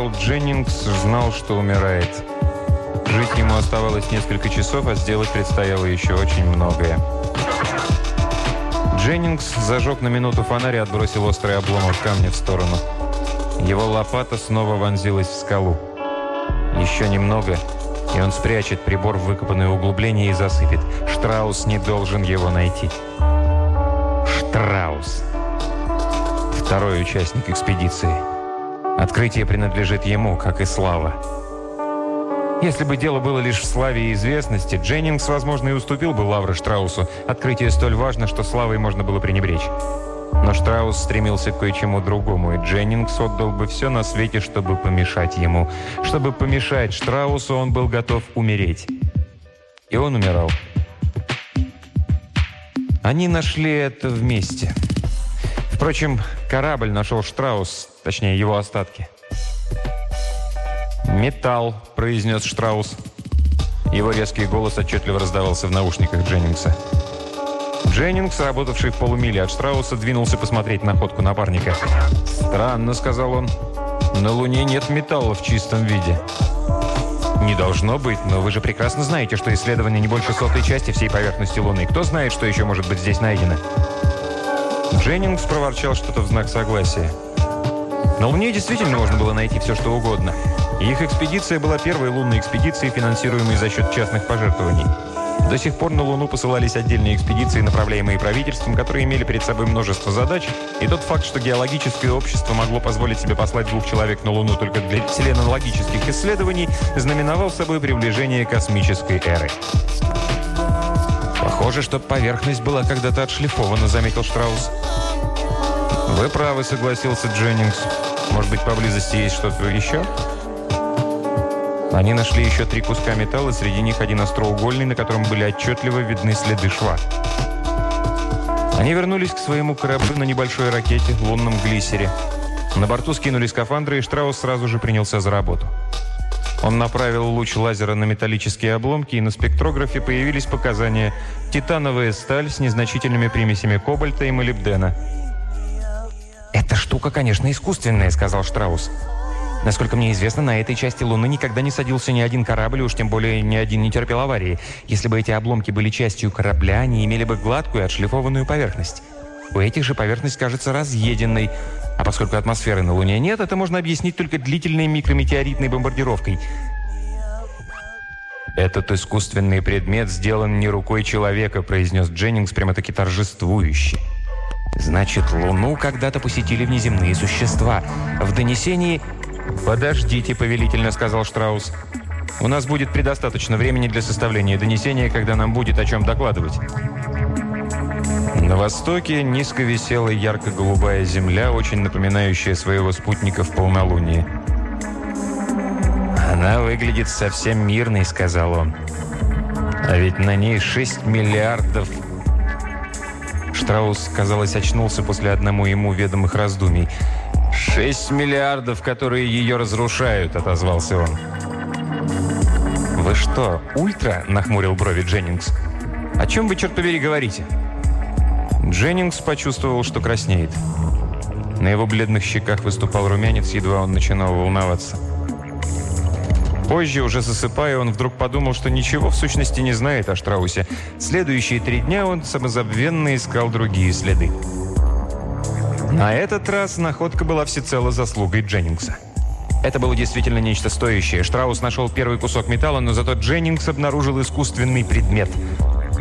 Карл Дженнингс знал, что умирает. Жить ему оставалось несколько часов, а сделать предстояло еще очень многое. Дженнингс зажег на минуту фонарь и отбросил острый обломок камня в сторону. Его лопата снова вонзилась в скалу. Еще немного, и он спрячет прибор в выкопанное углубление и засыпет. Штраус не должен его найти. Штраус. Второй участник экспедиции. Открытие принадлежит ему, как и слава. Если бы дело было лишь в славе и известности, Дженнингс, возможно, и уступил бы лавры Штраусу. Открытие столь важно, что славой можно было пренебречь. Но Штраус стремился к кое-чему другому, и Дженнингс отдал бы все на свете, чтобы помешать ему. Чтобы помешать Штраусу, он был готов умереть. И он умирал. Они нашли это вместе. Впрочем, корабль нашел Штраус, точнее, его остатки. «Металл», — произнес Штраус. Его резкий голос отчетливо раздавался в наушниках Дженнингса. Дженнингс, работавший в полумиле от Штрауса, двинулся посмотреть находку напарника. «Странно», — сказал он. «На Луне нет металла в чистом виде». «Не должно быть, но вы же прекрасно знаете, что исследование не больше сотой части всей поверхности Луны. Кто знает, что еще может быть здесь найдено?» Дженнингс проворчал что-то в знак согласия. На Луне действительно можно было найти все, что угодно. Их экспедиция была первой лунной экспедицией, финансируемой за счет частных пожертвований. До сих пор на Луну посылались отдельные экспедиции, направляемые правительством, которые имели перед собой множество задач, и тот факт, что геологическое общество могло позволить себе послать двух человек на Луну только для селенологических исследований, знаменовал собой приближение космической эры. «Похоже, что поверхность была когда-то отшлифована», — заметил Штраус. «Вы правы», — согласился Дженнингс. «Может быть, поблизости есть что-то еще?» Они нашли еще три куска металла, среди них один остроугольный, на котором были отчетливо видны следы шва. Они вернулись к своему кораблю на небольшой ракете, лунном глиссере. На борту скинули скафандры, и Штраус сразу же принялся за работу. Он направил луч лазера на металлические обломки, и на спектрографе появились показания «титановая сталь с незначительными примесями кобальта и молибдена». «Эта штука, конечно, искусственная», — сказал Штраус. Насколько мне известно, на этой части Луны никогда не садился ни один корабль, уж тем более ни один не терпел аварии. Если бы эти обломки были частью корабля, они имели бы гладкую отшлифованную поверхность. У этих же поверхность кажется разъеденной. А поскольку атмосферы на Луне нет, это можно объяснить только длительной микрометеоритной бомбардировкой. «Этот искусственный предмет сделан не рукой человека», произнес Дженнингс прямо-таки торжествующе. «Значит, Луну когда-то посетили внеземные существа. В донесении «Подождите», — повелительно сказал Штраус. «У нас будет предостаточно времени для составления донесения, когда нам будет о чем докладывать». На востоке низко висела ярко-голубая земля, очень напоминающая своего спутника в полнолуние. «Она выглядит совсем мирной», — сказал он. «А ведь на ней 6 миллиардов...» Штраус, казалось, очнулся после одному ему ведомых раздумий — «Шесть миллиардов, которые ее разрушают», — отозвался он. «Вы что, ультра?» — нахмурил брови Дженнингс. «О чем вы, черт побери, говорите?» Дженнингс почувствовал, что краснеет. На его бледных щеках выступал румянец, едва он начинал волноваться. Позже, уже засыпая, он вдруг подумал, что ничего в сущности не знает о Штраусе. Следующие три дня он самозабвенно искал другие следы. На этот раз находка была всецело заслугой Дженнингса. Это было действительно нечто стоящее. Штраус нашел первый кусок металла, но зато Дженнингс обнаружил искусственный предмет.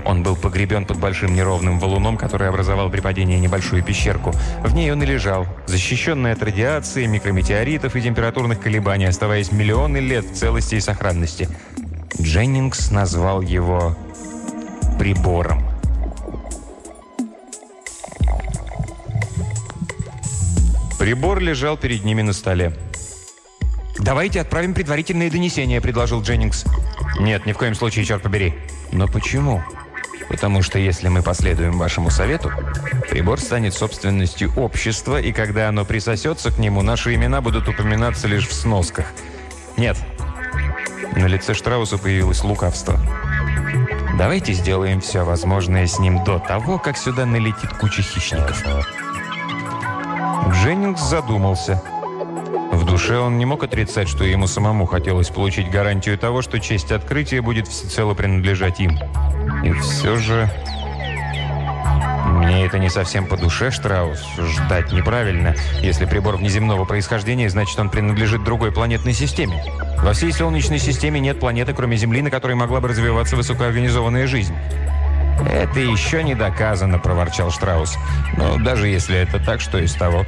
Он был погребен под большим неровным валуном, который образовал при падении небольшую пещерку. В ней он и лежал, защищенный от радиации, микрометеоритов и температурных колебаний, оставаясь миллионы лет в целости и сохранности. Дженнингс назвал его «прибором». Прибор лежал перед ними на столе. «Давайте отправим предварительные донесения», — предложил Дженнингс. «Нет, ни в коем случае, черт побери». «Но почему?» «Потому что если мы последуем вашему совету, прибор станет собственностью общества, и когда оно присосется к нему, наши имена будут упоминаться лишь в сносках». «Нет». На лице Штрауса появилось лукавство. «Давайте сделаем все возможное с ним до того, как сюда налетит куча хищников». Дженнингс задумался. Вдруг душе он не мог отрицать, что ему самому хотелось получить гарантию того, что честь открытия будет всецело принадлежать им. И все же... Мне это не совсем по душе, Штраус. Ждать неправильно. Если прибор внеземного происхождения, значит, он принадлежит другой планетной системе. Во всей Солнечной системе нет планеты, кроме Земли, на которой могла бы развиваться высокоорганизованная жизнь. «Это еще не доказано», – проворчал Штраус. «Но даже если это так, что из того?»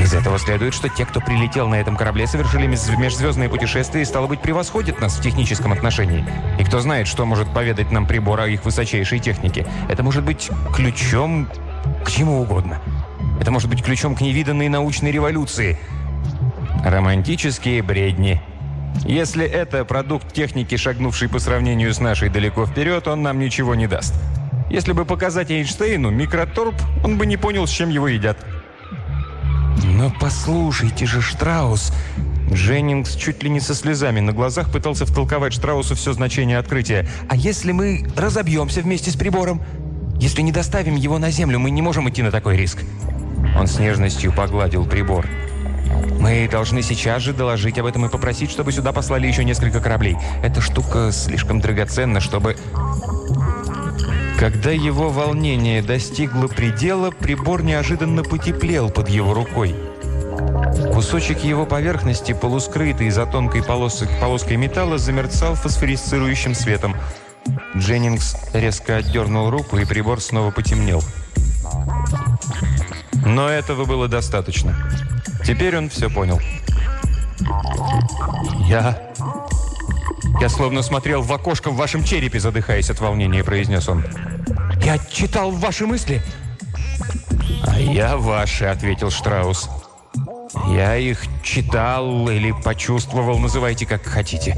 Из этого следует, что те, кто прилетел на этом корабле, совершили межзвездное путешествие и, стало быть, превосходят нас в техническом отношении. И кто знает, что может поведать нам прибор о их высочайшей технике. Это может быть ключом к чему угодно. Это может быть ключом к невиданной научной революции. Романтические бредни. Если это продукт техники, шагнувший по сравнению с нашей далеко вперед, он нам ничего не даст. Если бы показать Эйнштейну микроторп, он бы не понял, с чем его едят. «Но послушайте же, Штраус!» Дженнингс чуть ли не со слезами на глазах пытался втолковать Штраусу все значение открытия. «А если мы разобьемся вместе с прибором? Если не доставим его на Землю, мы не можем идти на такой риск». Он с нежностью погладил прибор. «Мы должны сейчас же доложить об этом и попросить, чтобы сюда послали еще несколько кораблей. Эта штука слишком драгоценна, чтобы...» Когда его волнение достигло предела, прибор неожиданно потеплел под его рукой. Кусочек его поверхности, полускрытый за тонкой полоской, полоской металла, замерцал фосфорисцирующим светом. Дженнингс резко отдернул руку, и прибор снова потемнел. Но этого было достаточно. Теперь он все понял. «Я... я словно смотрел в окошко в вашем черепе, задыхаясь от волнения», — произнес он. «Я читал ваши мысли». «А я ваши», — ответил Штраус. «Я их читал или почувствовал, называйте как хотите».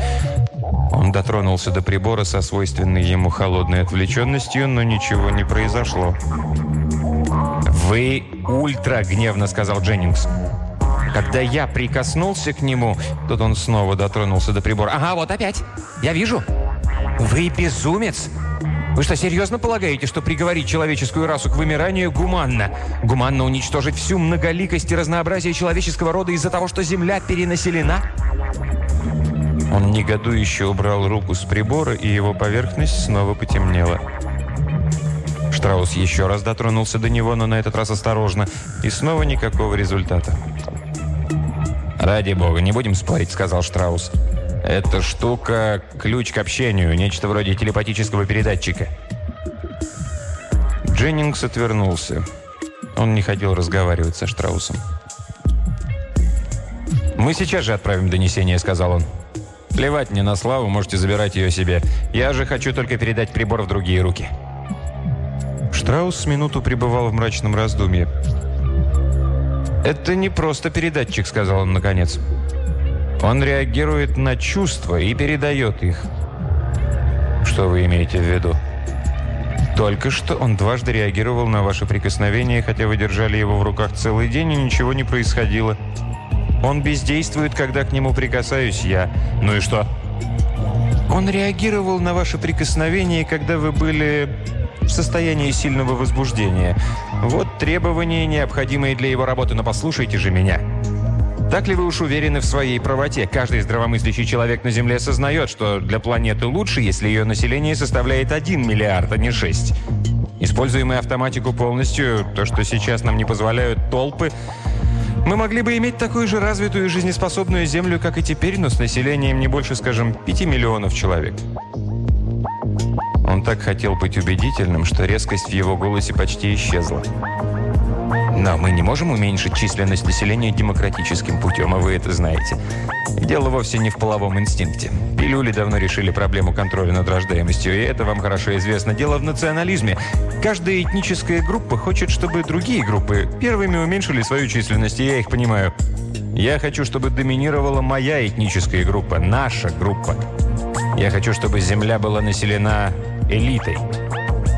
Он дотронулся до прибора со свойственной ему холодной отвлеченностью, но ничего не произошло. «Вы ультра!» — гневно сказал Дженнингс. Когда я прикоснулся к нему, тут он снова дотронулся до прибора. «Ага, вот опять! Я вижу! Вы безумец! Вы что, серьезно полагаете, что приговорить человеческую расу к вымиранию гуманно? Гуманно уничтожить всю многоликость и разнообразие человеческого рода из-за того, что Земля перенаселена?» Он негодующе убрал руку с прибора, и его поверхность снова потемнела. Штраус еще раз дотронулся до него, но на этот раз осторожно, и снова никакого результата. «Ради бога, не будем спорить», — сказал Штраус. «Эта штука — ключ к общению, нечто вроде телепатического передатчика». Дженнингс отвернулся. Он не хотел разговаривать со Штраусом. «Мы сейчас же отправим донесение», — сказал он. «Плевать мне на славу, можете забирать ее себе. Я же хочу только передать прибор в другие руки». Штраус минуту пребывал в мрачном раздумье. «Это не просто передатчик», — сказал он наконец. «Он реагирует на чувства и передает их». «Что вы имеете в виду?» «Только что он дважды реагировал на ваше прикосновение, хотя вы держали его в руках целый день, и ничего не происходило. Он бездействует, когда к нему прикасаюсь я. Ну и что?» «Он реагировал на ваше прикосновение, когда вы были в состоянии сильного возбуждения. Вот требования, необходимые для его работы, но послушайте же меня. Так ли вы уж уверены в своей правоте? Каждый здравомыслящий человек на Земле осознает, что для планеты лучше, если ее население составляет 1 миллиард, а не 6. Используя автоматику полностью, то, что сейчас нам не позволяют толпы, мы могли бы иметь такую же развитую и жизнеспособную Землю, как и теперь, но с населением не больше, скажем, 5 миллионов человек. Он так хотел быть убедительным, что резкость в его голосе почти исчезла. Но мы не можем уменьшить численность населения демократическим путем, а вы это знаете. Дело вовсе не в половом инстинкте. Пилюли давно решили проблему контроля над рождаемостью, и это вам хорошо известно. Дело в национализме. Каждая этническая группа хочет, чтобы другие группы первыми уменьшили свою численность, и я их понимаю. Я хочу, чтобы доминировала моя этническая группа, наша группа. Я хочу, чтобы Земля была населена элитой.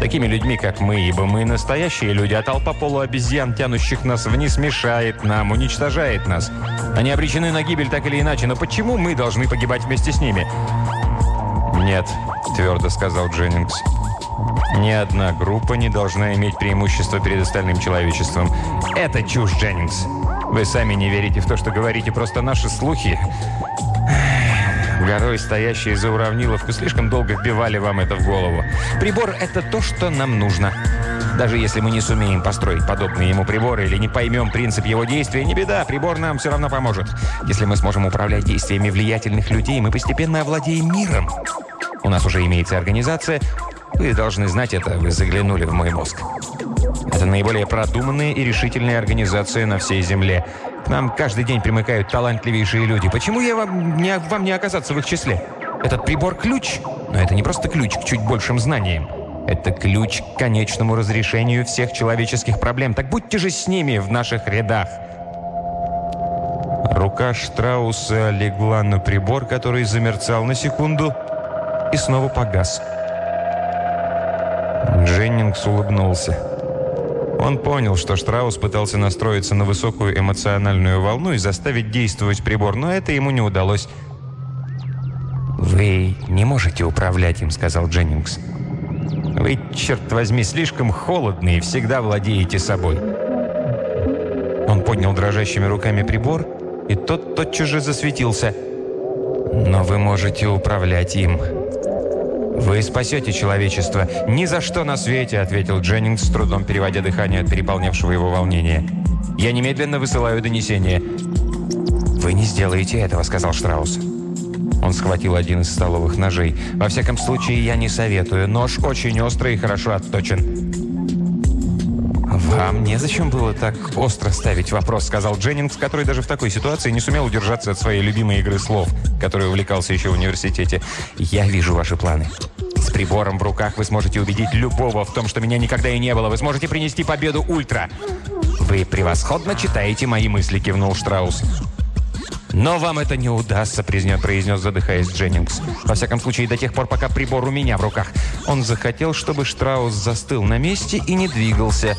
Такими людьми, как мы, ибо мы настоящие люди, а толпа полуобезьян, тянущих нас вниз, мешает нам, уничтожает нас. Они обречены на гибель так или иначе, но почему мы должны погибать вместе с ними? «Нет», — твердо сказал Дженнингс. «Ни одна группа не должна иметь преимущество перед остальным человечеством. Это чушь, Дженнингс. Вы сами не верите в то, что говорите, просто наши слухи, горой стоящие за уравниловку, слишком долго вбивали вам это в голову. Прибор – это то, что нам нужно. Даже если мы не сумеем построить подобные ему приборы или не поймем принцип его действия, не беда, прибор нам все равно поможет. Если мы сможем управлять действиями влиятельных людей, мы постепенно овладеем миром. У нас уже имеется организация. Вы должны знать это, вы заглянули в мой мозг. Это наиболее продуманная и решительная организация на всей Земле. Нам каждый день примыкают талантливейшие люди. Почему я вам не, вам не оказаться в их числе? Этот прибор – ключ. Но это не просто ключ к чуть большим знаниям. Это ключ к конечному разрешению всех человеческих проблем. Так будьте же с ними в наших рядах. Рука Штрауса легла на прибор, который замерцал на секунду и снова погас. Дженнингс улыбнулся. Он понял, что Штраус пытался настроиться на высокую эмоциональную волну и заставить действовать прибор, но это ему не удалось. «Вы не можете управлять им», — сказал Дженнингс. Вы, черт возьми, слишком холодны и всегда владеете собой. Он поднял дрожащими руками прибор, и тот тотчас же засветился. Но вы можете управлять им. «Вы спасете человечество. Ни за что на свете», — ответил Дженнингс, с трудом переводя дыхание от переполнявшего его волнения. «Я немедленно высылаю донесение». «Вы не сделаете этого», — сказал Штраус. Он схватил один из столовых ножей. «Во всяком случае, я не советую. Нож очень острый и хорошо отточен». «Вам незачем было так остро ставить вопрос», — сказал Дженнингс, который даже в такой ситуации не сумел удержаться от своей любимой игры слов, которой увлекался еще в университете. «Я вижу ваши планы. С прибором в руках вы сможете убедить любого в том, что меня никогда и не было. Вы сможете принести победу Ультра». «Вы превосходно читаете мои мысли», — кивнул Штраус. «Но вам это не удастся», — произнес, задыхаясь Дженнингс. «Во всяком случае, до тех пор, пока прибор у меня в руках». Он захотел, чтобы Штраус застыл на месте и не двигался.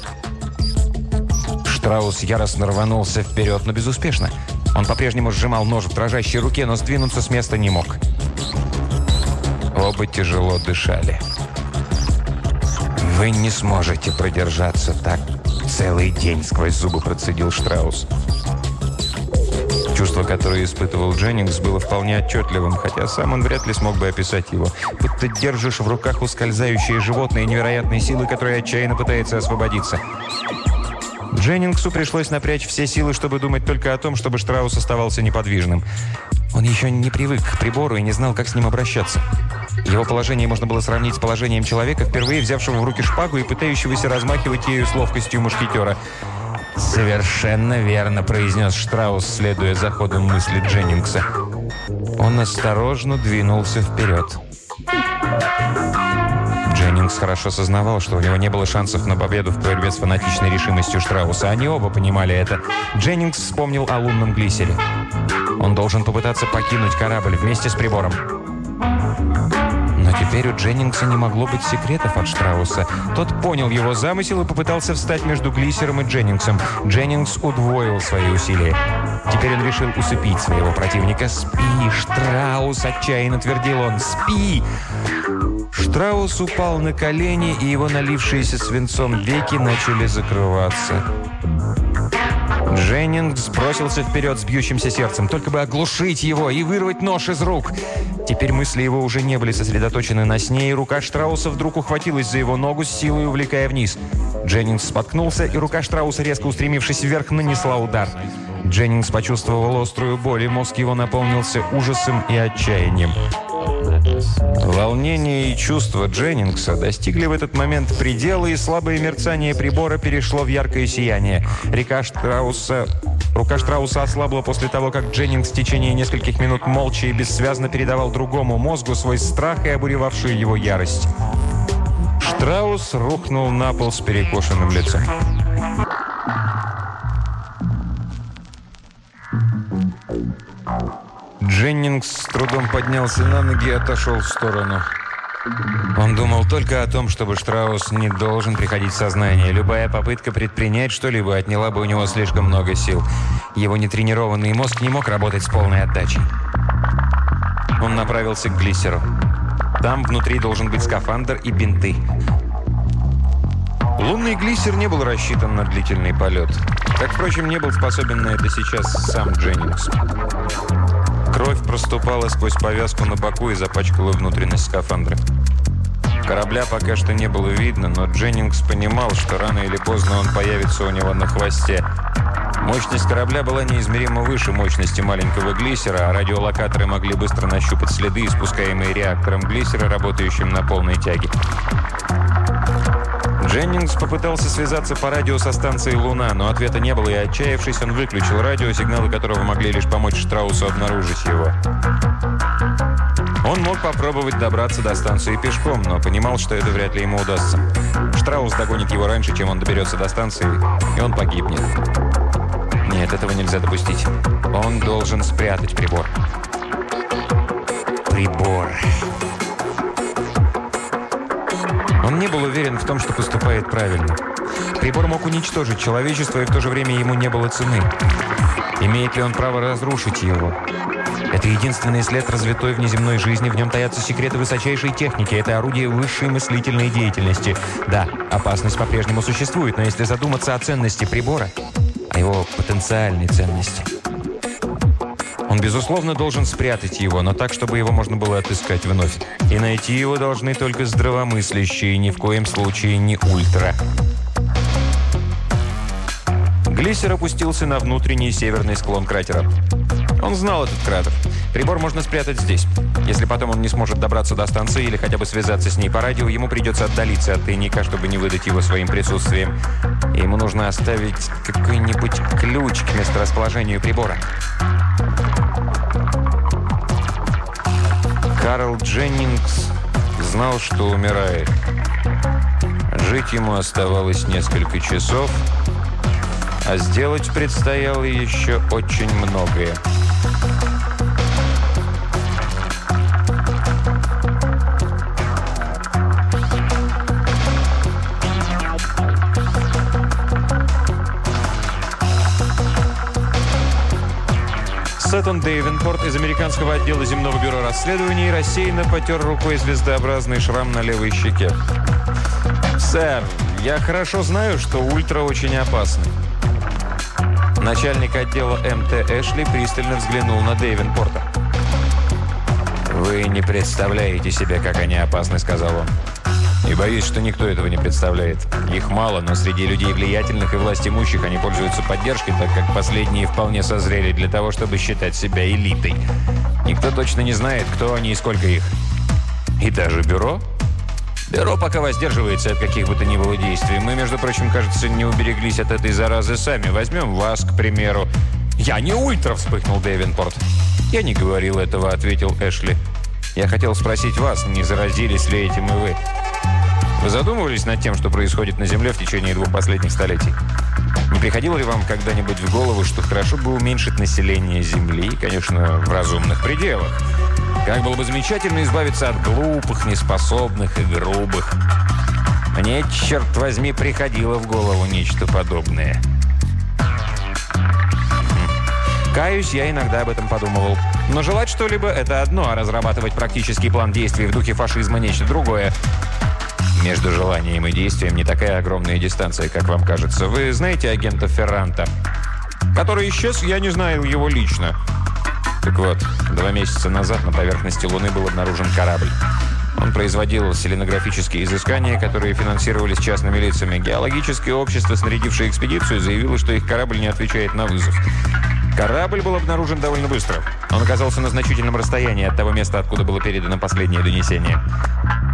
Штраус яростно рванулся вперед, но безуспешно. Он по-прежнему сжимал нож в дрожащей руке, но сдвинуться с места не мог. Оба тяжело дышали. «Вы не сможете продержаться так целый день», — сквозь зубы процедил Штраус. Чувство, которое испытывал Дженнингс, было вполне отчетливым, хотя сам он вряд ли смог бы описать его. Будто держишь в руках ускользающее животное невероятной силы, которая отчаянно пытается освободиться. Дженнингсу пришлось напрячь все силы, чтобы думать только о том, чтобы Штраус оставался неподвижным. Он еще не привык к прибору и не знал, как с ним обращаться. Его положение можно было сравнить с положением человека, впервые взявшего в руки шпагу и пытающегося размахивать ею с ловкостью мушкетера – «Совершенно верно», – произнес Штраус, следуя за ходом мысли Дженнингса. Он осторожно двинулся вперед. Дженнингс хорошо сознавал, что у него не было шансов на победу в борьбе с фанатичной решимостью Штрауса. Они оба понимали это. Дженнингс вспомнил о лунном глиссере. Он должен попытаться покинуть корабль вместе с прибором. Но теперь у Дженнингса не могло быть секретов от Штрауса. Тот понял его замысел и попытался встать между Глиссером и Дженнингсом. Дженнингс удвоил свои усилия. Теперь он решил усыпить своего противника. «Спи, Штраус!» – отчаянно твердил он. «Спи!» Штраус упал на колени, и его налившиеся свинцом веки начали закрываться. Дженнингс бросился вперед с бьющимся сердцем, только бы оглушить его и вырвать нож из рук. Теперь мысли его уже не были сосредоточены на сне, и рука Штрауса вдруг ухватилась за его ногу с силой, увлекая вниз. Дженнингс споткнулся, и рука Штрауса, резко устремившись вверх, нанесла удар. Дженнингс почувствовал острую боль, и мозг его наполнился ужасом и отчаянием. Волнение и чувства Дженнингса достигли в этот момент предела, и слабое мерцание прибора перешло в яркое сияние. Река Штрауса... Рука Штрауса ослабла после того, как Дженнингс в течение нескольких минут молча и бессвязно передавал другому мозгу свой страх и обуревавшую его ярость. Штраус рухнул на пол с перекошенным лицом. Дженнингс с трудом поднялся на ноги и отошел в сторону. Он думал только о том, чтобы Штраус не должен приходить в сознание. Любая попытка предпринять что-либо отняла бы у него слишком много сил. Его нетренированный мозг не мог работать с полной отдачей. Он направился к глиссеру. Там внутри должен быть скафандр и бинты. Лунный глиссер не был рассчитан на длительный полет. Как, впрочем, не был способен на это сейчас сам Дженнингс. Кровь проступала сквозь повязку на боку и запачкала внутренность скафандра. Корабля пока что не было видно, но Дженнингс понимал, что рано или поздно он появится у него на хвосте. Мощность корабля была неизмеримо выше мощности маленького глиссера, а радиолокаторы могли быстро нащупать следы, испускаемые реактором глиссера, работающим на полной тяге. Дженнингс попытался связаться по радио со станцией «Луна», но ответа не было, и отчаявшись, он выключил радио, сигналы которого могли лишь помочь Штраусу обнаружить его. Он мог попробовать добраться до станции пешком, но понимал, что это вряд ли ему удастся. Штраус догонит его раньше, чем он доберется до станции, и он погибнет. Нет, этого нельзя допустить. Он должен спрятать прибор. Прибор. Он не был уверен в том, что поступает правильно. Прибор мог уничтожить человечество, и в то же время ему не было цены. Имеет ли он право разрушить его? Это единственный след развитой внеземной жизни. В нем таятся секреты высочайшей техники. Это орудие высшей мыслительной деятельности. Да, опасность по-прежнему существует, но если задуматься о ценности прибора, о его потенциальной ценности – он, безусловно, должен спрятать его, но так, чтобы его можно было отыскать вновь. И найти его должны только здравомыслящие, ни в коем случае не ультра. Глиссер опустился на внутренний северный склон кратера. Он знал этот кратер. Прибор можно спрятать здесь. Если потом он не сможет добраться до станции или хотя бы связаться с ней по радио, ему придется отдалиться от тайника, чтобы не выдать его своим присутствием. И ему нужно оставить какой-нибудь ключ к месторасположению прибора. Карл Дженнингс знал, что умирает. Жить ему оставалось несколько часов, а сделать предстояло еще очень многое. Сеттон Дейвенпорт из американского отдела земного бюро расследований рассеянно потер рукой звездообразный шрам на левой щеке. «Сэр, я хорошо знаю, что ультра очень опасны». Начальник отдела МТ Эшли пристально взглянул на Дейвенпорта. «Вы не представляете себе, как они опасны», — сказал он. И боюсь, что никто этого не представляет. Их мало, но среди людей влиятельных и власть имущих они пользуются поддержкой, так как последние вполне созрели для того, чтобы считать себя элитой. Никто точно не знает, кто они и сколько их. И даже бюро? Бюро пока воздерживается от каких бы то ни было действий. Мы, между прочим, кажется, не убереглись от этой заразы сами. Возьмем вас, к примеру. «Я не ультра!» – вспыхнул Дэвенпорт. «Я не говорил этого», – ответил Эшли. «Я хотел спросить вас, не заразились ли этим и вы?» Вы задумывались над тем, что происходит на Земле в течение двух последних столетий? Не приходило ли вам когда-нибудь в голову, что хорошо бы уменьшить население Земли, конечно, в разумных пределах? Как было бы замечательно избавиться от глупых, неспособных и грубых. Мне, черт возьми, приходило в голову нечто подобное. Хм. Каюсь, я иногда об этом подумывал. Но желать что-либо – это одно, а разрабатывать практический план действий в духе фашизма – нечто другое. Между желанием и действием не такая огромная дистанция, как вам кажется. Вы знаете агента Ферранта? Который исчез, я не знаю его лично. Так вот, два месяца назад на поверхности Луны был обнаружен корабль. Он производил селенографические изыскания, которые финансировались частными лицами. Геологическое общество, снарядившее экспедицию, заявило, что их корабль не отвечает на вызов. Корабль был обнаружен довольно быстро. Он оказался на значительном расстоянии от того места, откуда было передано последнее донесение.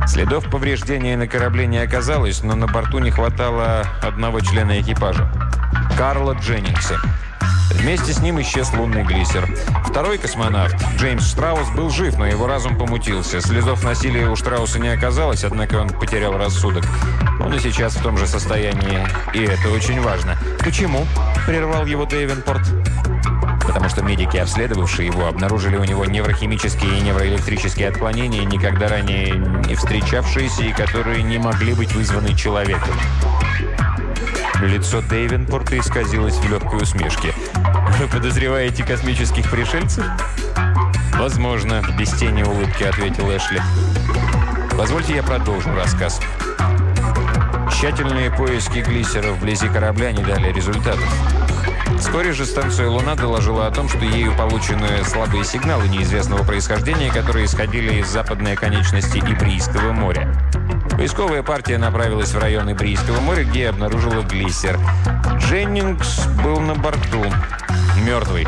Следов повреждения на корабле не оказалось, но на борту не хватало одного члена экипажа – Карла Дженнингса. Вместе с ним исчез лунный глиссер. Второй космонавт, Джеймс Штраус, был жив, но его разум помутился. Следов насилия у Штрауса не оказалось, однако он потерял рассудок. Он и сейчас в том же состоянии, и это очень важно. «Почему?» – прервал его Дэйвенпорт потому что медики, обследовавшие его, обнаружили у него неврохимические и невроэлектрические отклонения, никогда ранее не встречавшиеся и которые не могли быть вызваны человеком. Лицо Дейвенпорта исказилось в легкой усмешке. «Вы подозреваете космических пришельцев?» «Возможно», – без тени улыбки ответил Эшли. «Позвольте я продолжу рассказ». Тщательные поиски глиссеров вблизи корабля не дали результатов. Вскоре же станция «Луна» доложила о том, что ею получены слабые сигналы неизвестного происхождения, которые исходили из западной оконечности Ибрийского моря. Поисковая партия направилась в район Ибрийского моря, где обнаружила глиссер. Дженнингс был на борту, мертвый.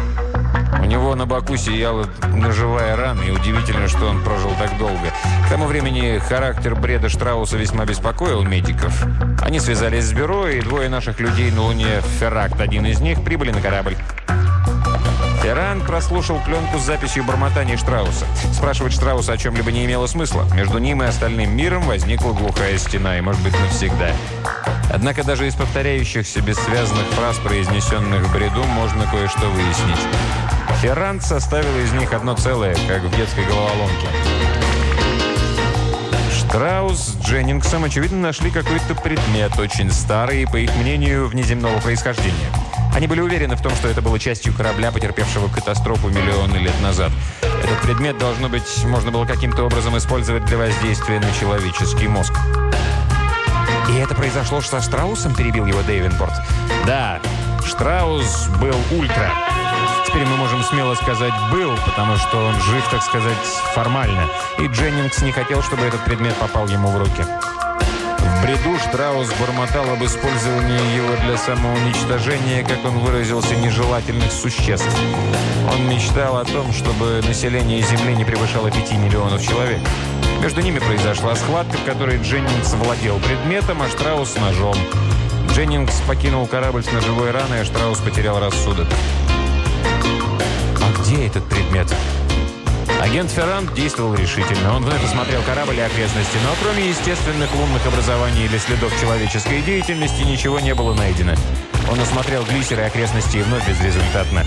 У него на боку сияла ножевая рана, и удивительно, что он прожил так долго. К тому времени характер бреда Штрауса весьма беспокоил медиков. Они связались с бюро, и двое наших людей на Луне, Ферракт, один из них, прибыли на корабль. Ферран прослушал пленку с записью бормотания Штрауса. Спрашивать Штрауса о чем-либо не имело смысла. Между ним и остальным миром возникла глухая стена, и, может быть, навсегда. Однако даже из повторяющихся бессвязных фраз, произнесенных в бреду, можно кое-что выяснить. Феррант составил из них одно целое, как в детской головоломке. Штраус с Дженнингсом, очевидно, нашли какой-то предмет, очень старый по их мнению, внеземного происхождения. Они были уверены в том, что это было частью корабля, потерпевшего катастрофу миллионы лет назад. Этот предмет, должно быть, можно было каким-то образом использовать для воздействия на человеческий мозг. «И это произошло со Штраусом?» – перебил его Дейвенпорт. «Да, Штраус был ультра. Теперь мы можем смело сказать «был», потому что он жив, так сказать, формально. И Дженнингс не хотел, чтобы этот предмет попал ему в руки. В бреду Штраус бормотал об использовании его для самоуничтожения, как он выразился, нежелательных существ. Он мечтал о том, чтобы население Земли не превышало 5 миллионов человек. Между ними произошла схватка, в которой Дженнингс владел предметом, а Штраус – ножом. Дженнингс покинул корабль с ножевой раной, а Штраус потерял рассудок. А где этот предмет? Агент Феррант действовал решительно. Он вновь осмотрел корабль и окрестности, но кроме естественных лунных образований или следов человеческой деятельности ничего не было найдено. Он осмотрел глиссеры окрестности и вновь безрезультатно.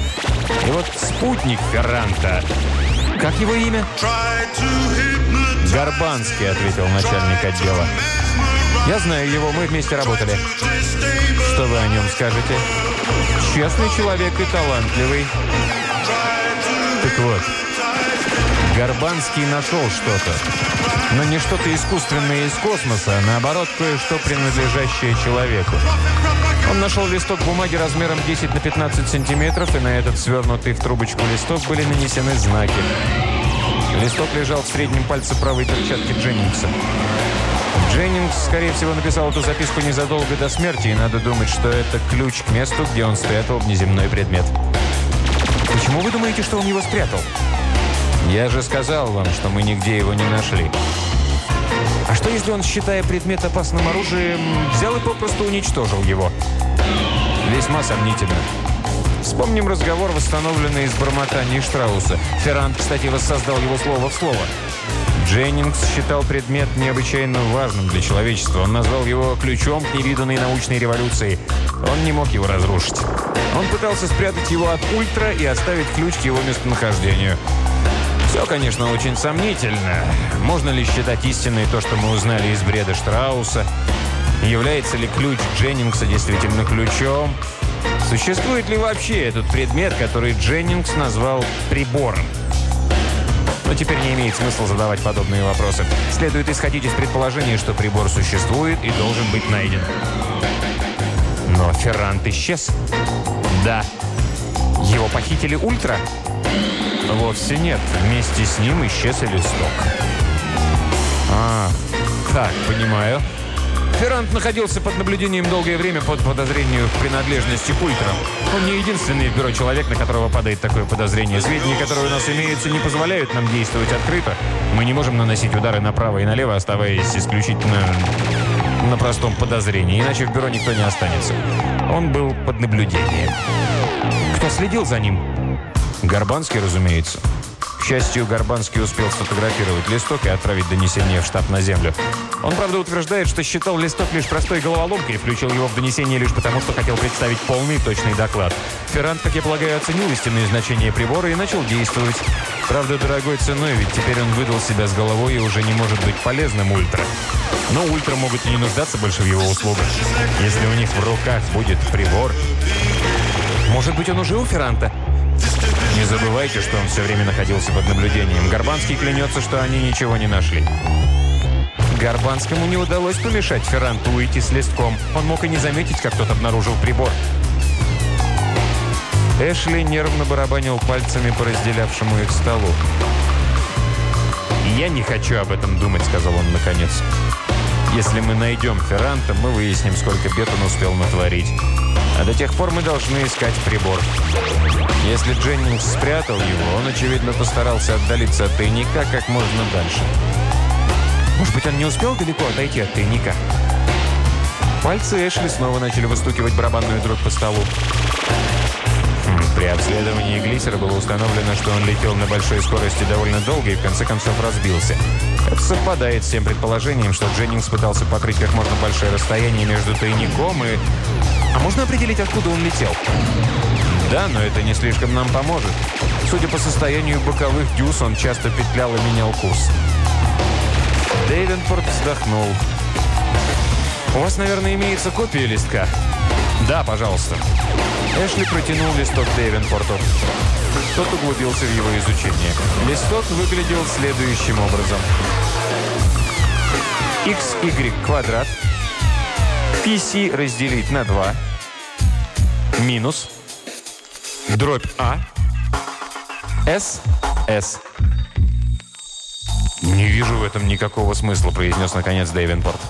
И вот спутник Ферранта... Как его имя? «Горбанский», — ответил начальник отдела. «Я знаю его, мы вместе работали». «Что вы о нем скажете?» «Честный человек и талантливый». «Так вот, Горбанский нашел что-то. Но не что-то искусственное из космоса, а наоборот, кое-что принадлежащее человеку. Он нашел листок бумаги размером 10 на 15 сантиметров, и на этот свернутый в трубочку листок были нанесены знаки. Листок лежал в среднем пальце правой перчатки Дженнингса. Дженнингс, скорее всего, написал эту записку незадолго до смерти, и надо думать, что это ключ к месту, где он спрятал внеземной предмет. Почему вы думаете, что он его спрятал? Я же сказал вам, что мы нигде его не нашли. А что, если он, считая предмет опасным оружием, взял и попросту уничтожил его? Весьма сомнительно. Вспомним разговор, восстановленный из бормотаний Штрауса. Феррант, кстати, воссоздал его слово в слово. Дженнингс считал предмет необычайно важным для человечества. Он назвал его ключом к невиданной научной революции. Он не мог его разрушить. Он пытался спрятать его от ультра и оставить ключ к его местонахождению. Все, конечно, очень сомнительно. Можно ли считать истиной то, что мы узнали из бреда Штрауса? Является ли ключ Дженнингса действительно ключом? Существует ли вообще этот предмет, который Дженнингс назвал прибором? Но теперь не имеет смысла задавать подобные вопросы. Следует исходить из предположения, что прибор существует и должен быть найден. Но Феррант исчез. Да. Его похитили Ультра? Вовсе нет. Вместе с ним исчез и листок. А, так, понимаю. Феррант находился под наблюдением долгое время под подозрением в принадлежности к ультрам. Он не единственный в бюро человек, на которого падает такое подозрение. Сведения, которые у нас имеются, не позволяют нам действовать открыто. Мы не можем наносить удары направо и налево, оставаясь исключительно на простом подозрении, иначе в бюро никто не останется. Он был под наблюдением. Кто следил за ним? Горбанский, разумеется. Счастью, Горбанский успел сфотографировать листок и отправить донесение в штаб на землю. Он, правда, утверждает, что считал листок лишь простой головоломкой и включил его в донесение лишь потому, что хотел представить полный и точный доклад. Феррант, как я полагаю, оценил истинное значение прибора и начал действовать. Правда, дорогой ценой, ведь теперь он выдал себя с головой и уже не может быть полезным ультра. Но ультра могут не нуждаться больше в его услугах. Если у них в руках будет прибор... Может быть, он уже у Ферранта? Не забывайте, что он все время находился под наблюдением. Горбанский клянется, что они ничего не нашли. Горбанскому не удалось помешать Ферранту уйти с листком. Он мог и не заметить, как тот обнаружил прибор. Эшли нервно барабанил пальцами по разделявшему их столу. «Я не хочу об этом думать», — сказал он наконец. «Если мы найдем Ферранта, мы выясним, сколько бед он успел натворить. А до тех пор мы должны искать прибор. Если Дженнингс спрятал его, он, очевидно, постарался отдалиться от тайника как можно дальше. Может быть, он не успел далеко отойти от тайника?» Пальцы Эшли снова начали выстукивать барабанную дробь по столу. При обследовании глиссера было установлено, что он летел на большой скорости довольно долго и в конце концов разбился. Это совпадает с тем предположением, что Дженнингс пытался покрыть как можно большее расстояние между тайником и... А можно определить, откуда он летел? Да, но это не слишком нам поможет. Судя по состоянию боковых дюз, он часто петлял и менял курс. Дейвенпорт вздохнул. «У вас, наверное, имеется копия листка?» «Да, пожалуйста». Эшли протянул листок Дейвенпорту. Тот углубился в его изучение. Листок выглядел следующим образом. XY квадрат PC разделить на 2 минус дробь А S S. «Не вижу в этом никакого смысла», – произнес наконец Дейвенпорт.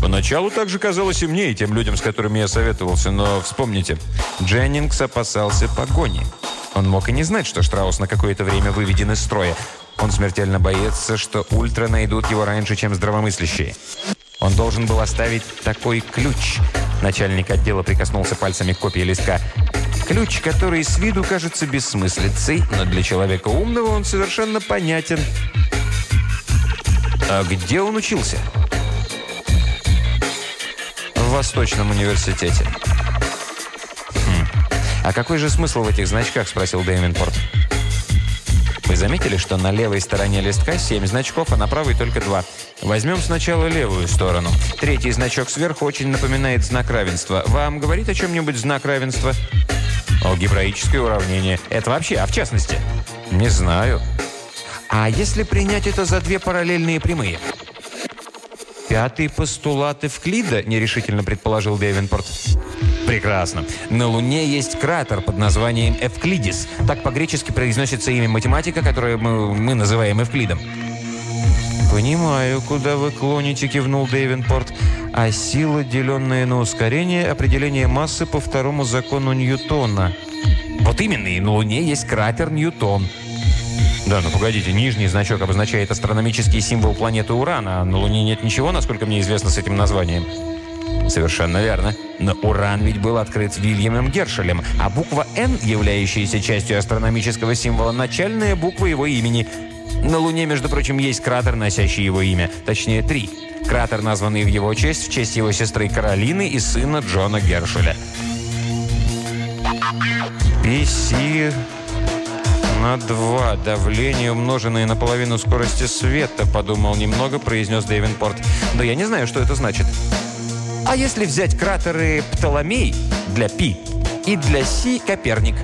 Поначалу также казалось и мне, и тем людям, с которыми я советовался, но вспомните, Дженнингс опасался погони. Он мог и не знать, что Штраус на какое-то время выведен из строя. Он смертельно боится, что ультра найдут его раньше, чем здравомыслящие. Он должен был оставить такой ключ. Начальник отдела прикоснулся пальцами к копии листка. Ключ, который с виду кажется бессмыслицей, но для человека умного он совершенно понятен. А где он учился? Восточном университете. Хм. «А какой же смысл в этих значках?» – спросил Дэйвенпорт. Вы заметили, что на левой стороне листка 7 значков, а на правой только 2? Возьмем сначала левую сторону. Третий значок сверху очень напоминает знак равенства. Вам говорит о чем-нибудь знак равенства? Алгебраическое уравнение. Это вообще, а в частности? Не знаю. А если принять это за две параллельные прямые? «Пятый постулат Эвклида», – нерешительно предположил Девинпорт. Прекрасно. На Луне есть кратер под названием Эвклидис. Так по-гречески произносится имя математика, которое мы, мы называем Эвклидом. «Понимаю, куда вы клоните», – кивнул Дейвенпорт. «А сила, деленная на ускорение, определение массы по второму закону Ньютона». «Вот именно, и на Луне есть кратер Ньютон». Да, ну погодите, нижний значок обозначает астрономический символ планеты Урана, а на Луне нет ничего, насколько мне известно, с этим названием. Совершенно верно. Но Уран ведь был открыт Вильямом Гершелем, а буква «Н», являющаяся частью астрономического символа, начальная буква его имени. На Луне, между прочим, есть кратер, носящий его имя. Точнее, три. Кратер, названный в его честь, в честь его сестры Каролины и сына Джона Гершеля. PC на два Давление, умноженное на половину скорости света», подумал немного, произнес Дэйвенпорт. «Да я не знаю, что это значит». «А если взять кратеры Птоломей для Пи и для Си Коперник?»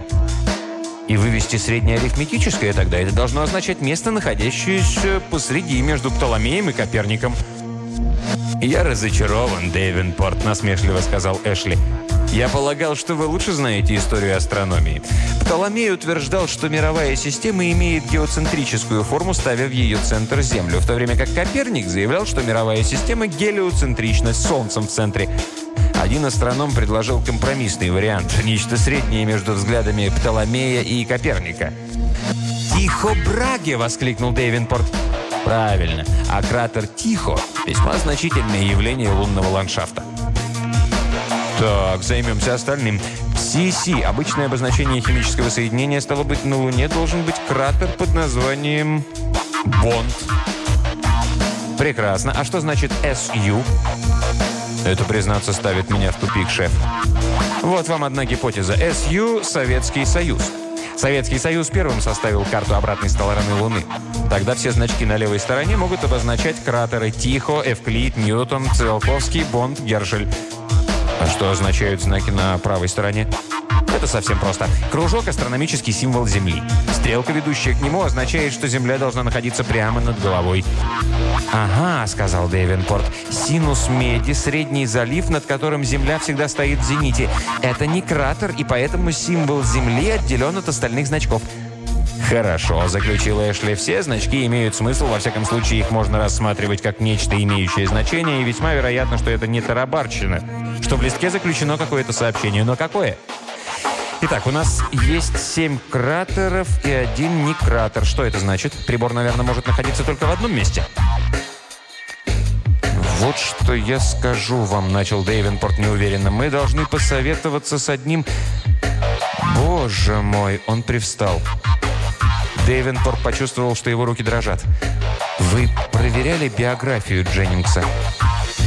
И вывести среднеарифметическое, тогда это должно означать место, находящееся посреди между Птоломеем и Коперником. «Я разочарован, Дэйвенпорт», – насмешливо сказал Эшли. Я полагал, что вы лучше знаете историю астрономии. Птоломей утверждал, что мировая система имеет геоцентрическую форму, ставя в ее центр Землю, в то время как Коперник заявлял, что мировая система гелиоцентрична, с Солнцем в центре. Один астроном предложил компромиссный вариант, нечто среднее между взглядами Птоломея и Коперника. «Тихо, Браге!» – воскликнул Дейвенпорт. Правильно. А кратер Тихо – весьма значительное явление лунного ландшафта. Так, займемся остальным. CC, обычное обозначение химического соединения, стало быть, на Луне должен быть кратер под названием Бонд. Прекрасно. А что значит SU? Это, признаться, ставит меня в тупик, шеф. Вот вам одна гипотеза. SU – Советский Союз. Советский Союз первым составил карту обратной стороны Луны. Тогда все значки на левой стороне могут обозначать кратеры Тихо, Эвклид, Ньютон, Циолковский, Бонд, Гершель. А что означают знаки на правой стороне? Это совсем просто. Кружок – астрономический символ Земли. Стрелка, ведущая к нему, означает, что Земля должна находиться прямо над головой. «Ага», – сказал Дэвенпорт. «Синус Меди – средний залив, над которым Земля всегда стоит в зените. Это не кратер, и поэтому символ Земли отделен от остальных значков». «Хорошо», – заключил Эшли. «Все значки имеют смысл, во всяком случае их можно рассматривать как нечто, имеющее значение, и весьма вероятно, что это не тарабарщина, что в листке заключено какое-то сообщение. Но какое?» Итак, у нас есть семь кратеров и один не кратер. Что это значит? Прибор, наверное, может находиться только в одном месте. «Вот что я скажу вам», — начал Дейвенпорт неуверенно. «Мы должны посоветоваться с одним...» «Боже мой!» — он привстал. Дейвенпорт почувствовал, что его руки дрожат. «Вы проверяли биографию Дженнингса?»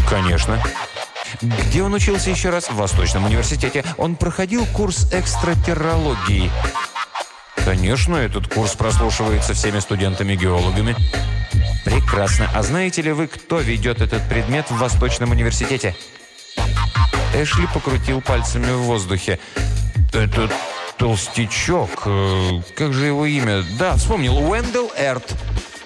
«Конечно». Где он учился еще раз? В Восточном университете. Он проходил курс экстратеррологии. Конечно, этот курс прослушивается всеми студентами-геологами. Прекрасно. А знаете ли вы, кто ведет этот предмет в Восточном университете? Эшли покрутил пальцами в воздухе. Это толстячок. Э, как же его имя? Да, вспомнил. Уэндел Эрт.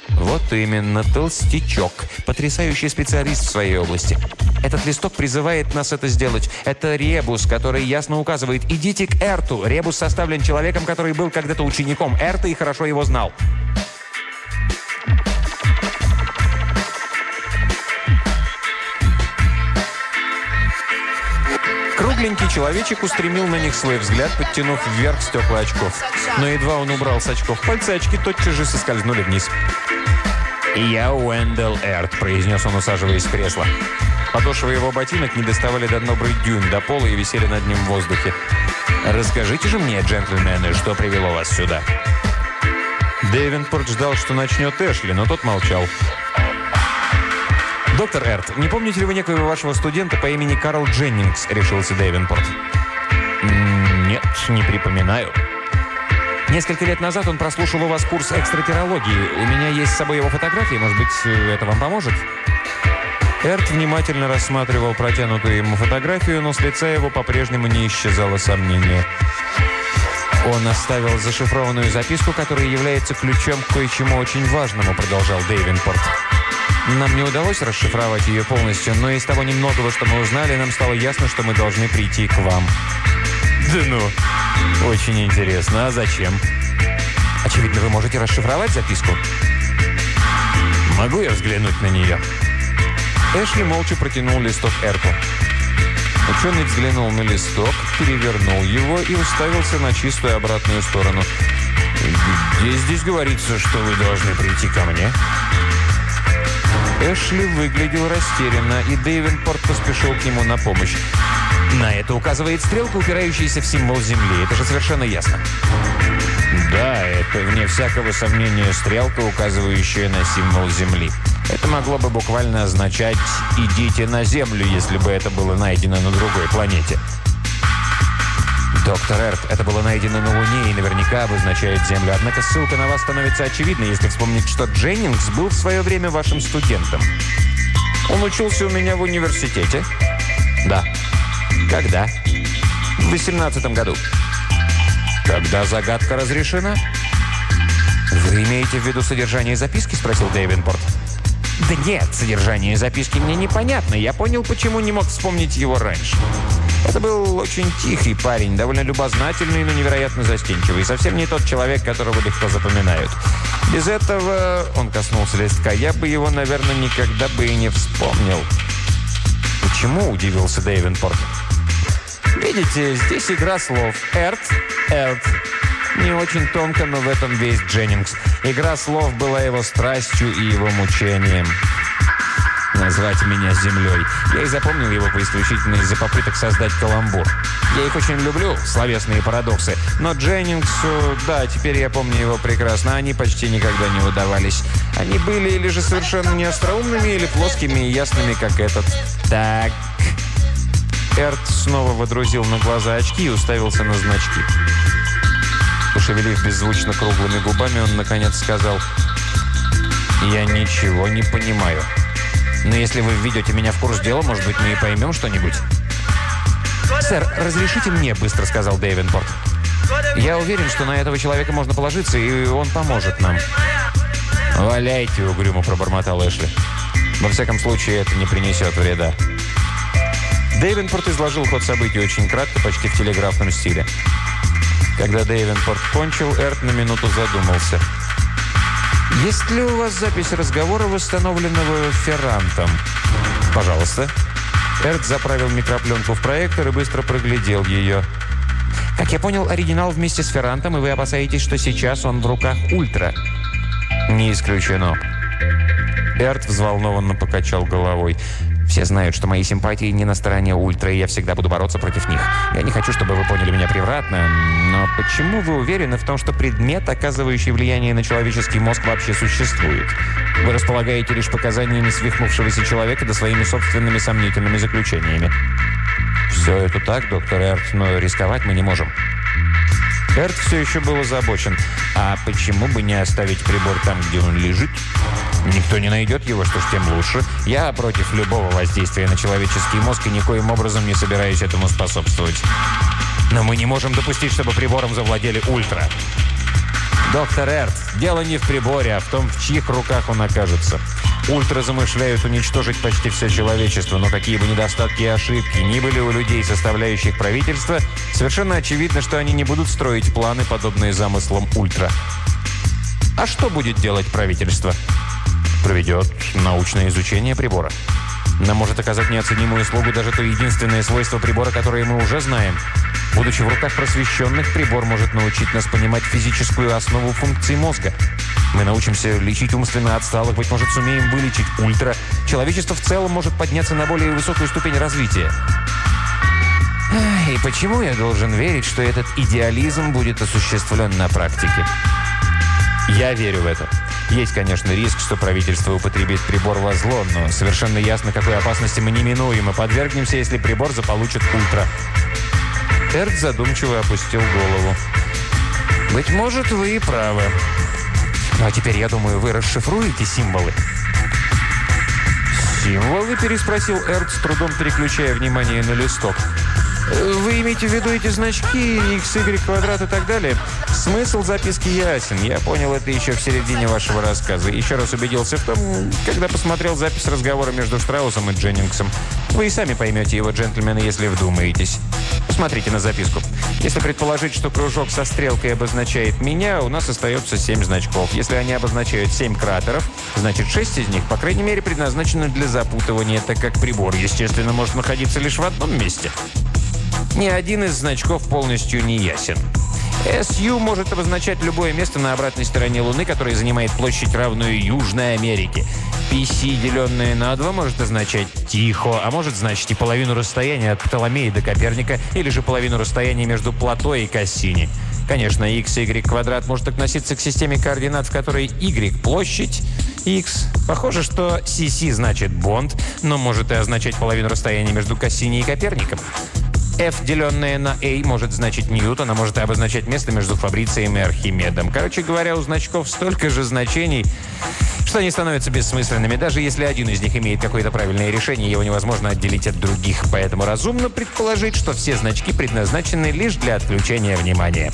Вот именно, толстячок. Потрясающий специалист в своей области. Этот листок призывает нас это сделать. Это ребус, который ясно указывает «идите к Эрту». Ребус составлен человеком, который был когда-то учеником Эрта и хорошо его знал. Кругленький человечек устремил на них свой взгляд, подтянув вверх стекла очков. Но едва он убрал с очков пальцы, очки тотчас же соскользнули вниз. «Я Уэндел Эрт», — произнес он, усаживаясь в кресло. Подошвы его ботинок не доставали до добрый дюйм до пола и висели над ним в воздухе. «Расскажите же мне, джентльмены, что привело вас сюда?» Дэвенпорт ждал, что начнет Эшли, но тот молчал. «Доктор Эрт, не помните ли вы некоего вашего студента по имени Карл Дженнингс?» – решился Дэвенпорт. «Нет, не припоминаю». Несколько лет назад он прослушал у вас курс экстратерологии. У меня есть с собой его фотографии. Может быть, это вам поможет?» Эрт внимательно рассматривал протянутую ему фотографию, но с лица его по-прежнему не исчезало сомнение. «Он оставил зашифрованную записку, которая является ключом к кое-чему очень важному», продолжал Дейвенпорт. «Нам не удалось расшифровать ее полностью, но из того немногого, что мы узнали, нам стало ясно, что мы должны прийти к вам». «Да ну!» Очень интересно. А зачем? Очевидно, вы можете расшифровать записку. Могу я взглянуть на нее? Эшли молча протянул листок Эрку. Ученый взглянул на листок, перевернул его и уставился на чистую обратную сторону. «Где здесь говорится, что вы должны прийти ко мне?» Эшли выглядел растерянно, и Дэйвенпорт поспешил к нему на помощь. На это указывает стрелка, упирающаяся в символ Земли. Это же совершенно ясно. Да, это, вне всякого сомнения, стрелка, указывающая на символ Земли. Это могло бы буквально означать «идите на Землю», если бы это было найдено на другой планете. Доктор Эрт, это было найдено на Луне и наверняка обозначает Землю. Однако ссылка на вас становится очевидной, если вспомнить, что Дженнингс был в свое время вашим студентом. Он учился у меня в университете? Да. Когда? В 18 году. Когда загадка разрешена? Вы имеете в виду содержание записки? Спросил Дэйвенпорт. Да нет, содержание записки мне непонятно. Я понял, почему не мог вспомнить его раньше. Это был очень тихий парень, довольно любознательный, но невероятно застенчивый. Совсем не тот человек, которого легко запоминают. Без этого, он коснулся листка, я бы его, наверное, никогда бы и не вспомнил. Почему, удивился Дэйвенпорт. Видите, здесь игра слов. Эрт, эрт. Не очень тонко, но в этом весь Дженнингс. Игра слов была его страстью и его мучением. Назвать меня землей. Я и запомнил его по исключительно из-за попыток создать каламбур. Я их очень люблю, словесные парадоксы. Но Дженнингсу, да, теперь я помню его прекрасно, они почти никогда не удавались. Они были или же совершенно не остроумными, или плоскими и ясными, как этот. Так, Эрт снова водрузил на глаза очки и уставился на значки. Пошевелив беззвучно круглыми губами, он наконец сказал «Я ничего не понимаю. Но если вы введете меня в курс дела, может быть, мы и поймем что-нибудь». «Сэр, разрешите мне?» – быстро сказал Дэйвенпорт. «Я уверен, что на этого человека можно положиться, и он поможет нам». «Валяйте», – угрюмо пробормотал Эшли. «Во всяком случае, это не принесет вреда». Дэйвенпорт изложил ход событий очень кратко, почти в телеграфном стиле. Когда Дэйвенпорт кончил, Эрт на минуту задумался. «Есть ли у вас запись разговора, восстановленного Феррантом?» «Пожалуйста». Эрт заправил микропленку в проектор и быстро проглядел ее. «Как я понял, оригинал вместе с Феррантом, и вы опасаетесь, что сейчас он в руках Ультра?» «Не исключено». Эрт взволнованно покачал головой. Все знают, что мои симпатии не на стороне ультра, и я всегда буду бороться против них. Я не хочу, чтобы вы поняли меня превратно, но почему вы уверены в том, что предмет, оказывающий влияние на человеческий мозг, вообще существует? Вы располагаете лишь показаниями свихнувшегося человека да своими собственными сомнительными заключениями. Все это так, доктор Эрт, но рисковать мы не можем. Эрт все еще был озабочен. А почему бы не оставить прибор там, где он лежит? Никто не найдет его, что ж тем лучше. Я против любого воздействия на человеческий мозг и никоим образом не собираюсь этому способствовать. Но мы не можем допустить, чтобы прибором завладели ультра. Доктор Эрт, дело не в приборе, а в том, в чьих руках он окажется. Ультра замышляют уничтожить почти все человечество, но какие бы недостатки и ошибки ни были у людей, составляющих правительство, совершенно очевидно, что они не будут строить планы, подобные замыслам Ультра. А что будет делать правительство? Проведет научное изучение прибора. Нам может оказать неоценимую услугу даже то единственное свойство прибора, которое мы уже знаем. Будучи в руках просвещенных, прибор может научить нас понимать физическую основу функций мозга. Мы научимся лечить умственно отсталых, быть может, сумеем вылечить ультра. Человечество в целом может подняться на более высокую ступень развития. И почему я должен верить, что этот идеализм будет осуществлен на практике? Я верю в это. Есть, конечно, риск, что правительство употребит прибор во зло, но совершенно ясно, какой опасности мы неминуемо подвергнемся, если прибор заполучит ультра. Эрт задумчиво опустил голову. «Быть может, вы и правы. Ну, а теперь, я думаю, вы расшифруете символы?» «Символы?» – переспросил Эрт, с трудом переключая внимание на листок. Вы имеете в виду эти значки, x, y, квадрат и так далее? Смысл записки ясен. Я понял это еще в середине вашего рассказа. Еще раз убедился в том, когда посмотрел запись разговора между Штраусом и Дженнингсом. Вы и сами поймете его, джентльмены, если вдумаетесь. Посмотрите на записку. Если предположить, что кружок со стрелкой обозначает меня, у нас остается 7 значков. Если они обозначают 7 кратеров, значит 6 из них, по крайней мере, предназначены для запутывания, так как прибор, естественно, может находиться лишь в одном месте. Ни один из значков полностью не ясен. SU может обозначать любое место на обратной стороне Луны, которое занимает площадь, равную Южной Америке. PC, деленное на 2, может означать «тихо», а может значить и половину расстояния от Птоломея до Коперника, или же половину расстояния между Плато и Кассини. Конечно, x, y квадрат может относиться к системе координат, в которой y – площадь, x. Похоже, что CC значит «бонд», но может и означать половину расстояния между Кассини и Коперником. F, деленное на A, может значить Ньютон, а может обозначать место между Фабрицием и Архимедом. Короче говоря, у значков столько же значений, что они становятся бессмысленными. Даже если один из них имеет какое-то правильное решение, его невозможно отделить от других. Поэтому разумно предположить, что все значки предназначены лишь для отключения внимания.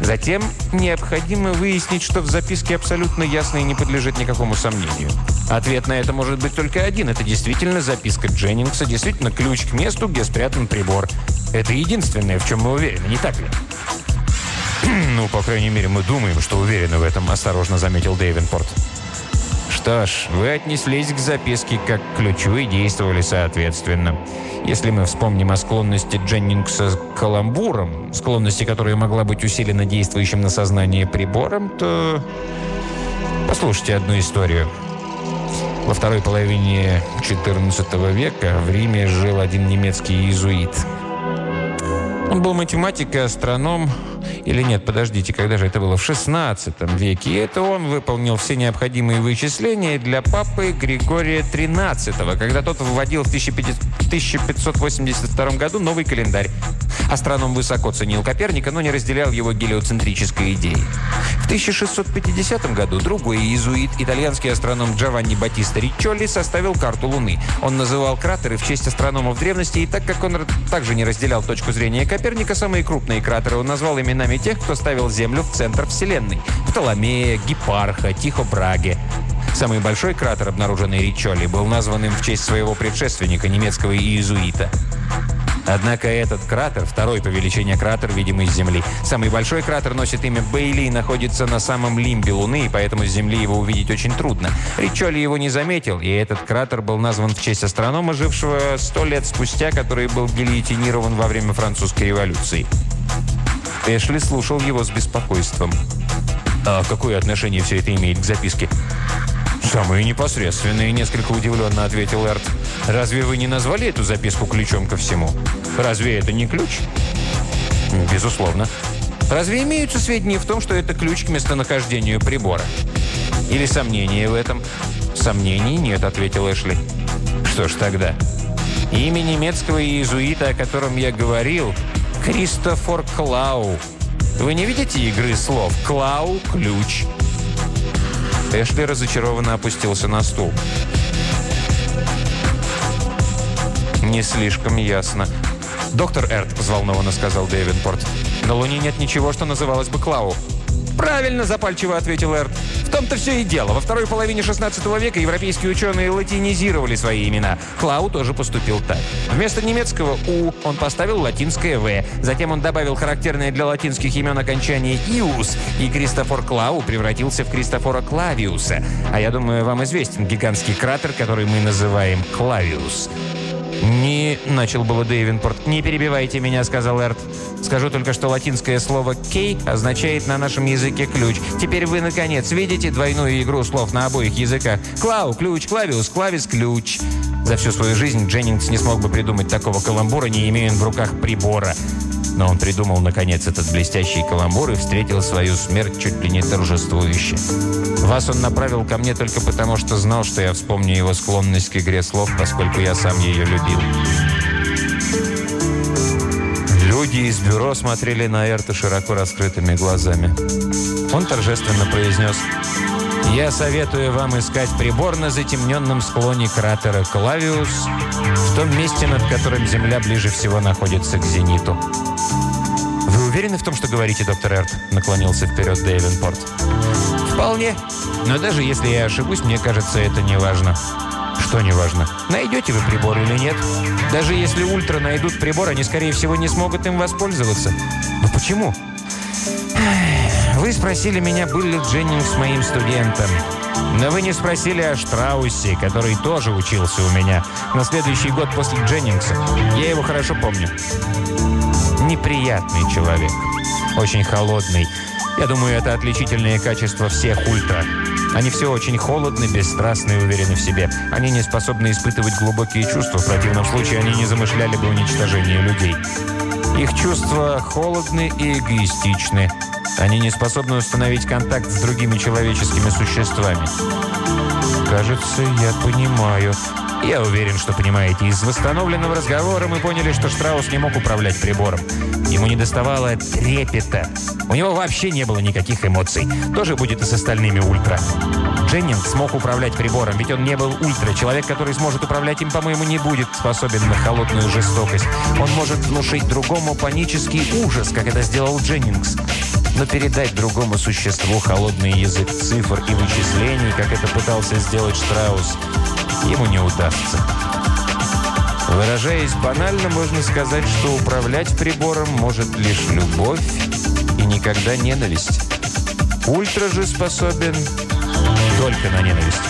Затем необходимо выяснить, что в записке абсолютно ясно и не подлежит никакому сомнению. Ответ на это может быть только один. Это действительно записка Дженнингса, действительно ключ к месту, где спрятан прибор. Это единственное, в чем мы уверены, не так ли? «Ну, по крайней мере, мы думаем, что уверены в этом», – осторожно заметил Дэйвенпорт. Что ж, вы отнеслись к записке как к ключу и действовали соответственно. Если мы вспомним о склонности Дженнингса к каламбурам, склонности, которая могла быть усилена действующим на сознание прибором, то... Послушайте одну историю. Во второй половине XIV века в Риме жил один немецкий иезуит. Он был математик и астроном, или нет, подождите, когда же это было? В 16 веке. И это он выполнил все необходимые вычисления для папы Григория XIII, когда тот вводил в 1582 году новый календарь. Астроном высоко ценил Коперника, но не разделял его гелиоцентрической идеи. В 1650 году другой иезуит, итальянский астроном Джованни Батиста Риччолли, составил карту Луны. Он называл кратеры в честь астрономов древности, и так как он также не разделял точку зрения Коперника, самые крупные кратеры он назвал именами тех, кто ставил Землю в центр Вселенной. Птоломея, Гипарха, Тихо Браге. Самый большой кратер, обнаруженный Ричолли, был назван им в честь своего предшественника, немецкого иезуита. Однако этот кратер, второй по величине кратер, видимый с Земли. Самый большой кратер носит имя Бейли и находится на самом лимбе Луны, и поэтому с Земли его увидеть очень трудно. Ричоли его не заметил, и этот кратер был назван в честь астронома, жившего сто лет спустя, который был гильотинирован во время французской революции. Эшли слушал его с беспокойством. «А какое отношение все это имеет к записке?» «Самые непосредственные», – несколько удивленно ответил Эрт. «Разве вы не назвали эту записку ключом ко всему? Разве это не ключ?» «Безусловно». «Разве имеются сведения в том, что это ключ к местонахождению прибора?» «Или сомнения в этом?» «Сомнений нет», – ответил Эшли. «Что ж тогда?» «Имя немецкого иезуита, о котором я говорил, Кристофор Клау. Вы не видите игры слов? Клау – ключ». Эшли разочарованно опустился на стул. «Не слишком ясно». «Доктор Эрт», – взволнованно сказал Дэвенпорт. «На Луне нет ничего, что называлось бы Клау». «Правильно», – запальчиво ответил Эрт. «В том-то все и дело. Во второй половине 16 века европейские ученые латинизировали свои имена. Клау тоже поступил так. Вместо немецкого «у» он поставил латинское «в». Затем он добавил характерное для латинских имен окончание «иус», и Кристофор Клау превратился в Кристофора Клавиуса. А я думаю, вам известен гигантский кратер, который мы называем Клавиус. «Не...» – начал было Дейвенпорт. «Не перебивайте меня», – сказал Эрт. «Скажу только, что латинское слово «кей» означает на нашем языке «ключ». Теперь вы, наконец, видите двойную игру слов на обоих языках. «Клау» – ключ, «клавиус», «клавис» – ключ. За всю свою жизнь Дженнингс не смог бы придумать такого каламбура, не имея в руках прибора. Но он придумал, наконец, этот блестящий каламбур и встретил свою смерть чуть ли не торжествующе. Вас он направил ко мне только потому, что знал, что я вспомню его склонность к игре слов, поскольку я сам ее любил. Люди из бюро смотрели на Эрта широко раскрытыми глазами. Он торжественно произнес «Я советую вам искать прибор на затемненном склоне кратера Клавиус, в том месте, над которым Земля ближе всего находится к зениту». «Вы уверены в том, что говорите, доктор Эрт?» – наклонился вперед Дэйвенпорт. «Вполне. Но даже если я ошибусь, мне кажется, это не важно». «Что не важно? Найдете вы прибор или нет? Даже если ультра найдут прибор, они, скорее всего, не смогут им воспользоваться». «Но почему?» «Вы спросили меня, был ли Дженнингс моим студентом. Но вы не спросили о Штраусе, который тоже учился у меня на следующий год после Дженнингса. Я его хорошо помню» неприятный человек. Очень холодный. Я думаю, это отличительное качество всех ультра. Они все очень холодны, бесстрастны и уверены в себе. Они не способны испытывать глубокие чувства. В противном случае они не замышляли бы уничтожение людей. Их чувства холодны и эгоистичны. Они не способны установить контакт с другими человеческими существами. Кажется, я понимаю. Я уверен, что понимаете. Из восстановленного разговора мы поняли, что Штраус не мог управлять прибором. Ему не доставало трепета. У него вообще не было никаких эмоций. Тоже будет и с остальными ультра. Дженнинг смог управлять прибором, ведь он не был ультра. Человек, который сможет управлять им, по-моему, не будет способен на холодную жестокость. Он может внушить другому панический ужас, как это сделал Дженнингс. Но передать другому существу холодный язык цифр и вычислений, как это пытался сделать Штраус, ему не удастся. Выражаясь банально, можно сказать, что управлять прибором может лишь любовь и никогда ненависть. Ультра же способен только на ненависть.